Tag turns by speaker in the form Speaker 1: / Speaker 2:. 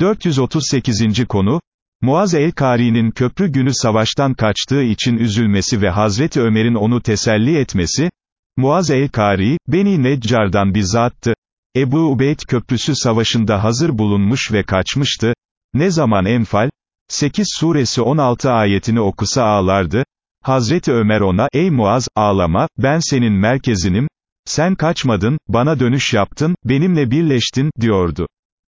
Speaker 1: 438. konu, Muaz el-Kari'nin köprü günü savaştan kaçtığı için üzülmesi ve Hazreti Ömer'in onu teselli etmesi, Muaz el-Kari, Beni Neccar'dan bir zattı, Ebu Ubeyd köprüsü savaşında hazır bulunmuş ve kaçmıştı, ne zaman Enfal, 8 suresi 16 ayetini okusa ağlardı, Hazreti Ömer ona, ey Muaz, ağlama, ben senin merkezinim, sen kaçmadın, bana dönüş yaptın, benimle birleştin, diyordu.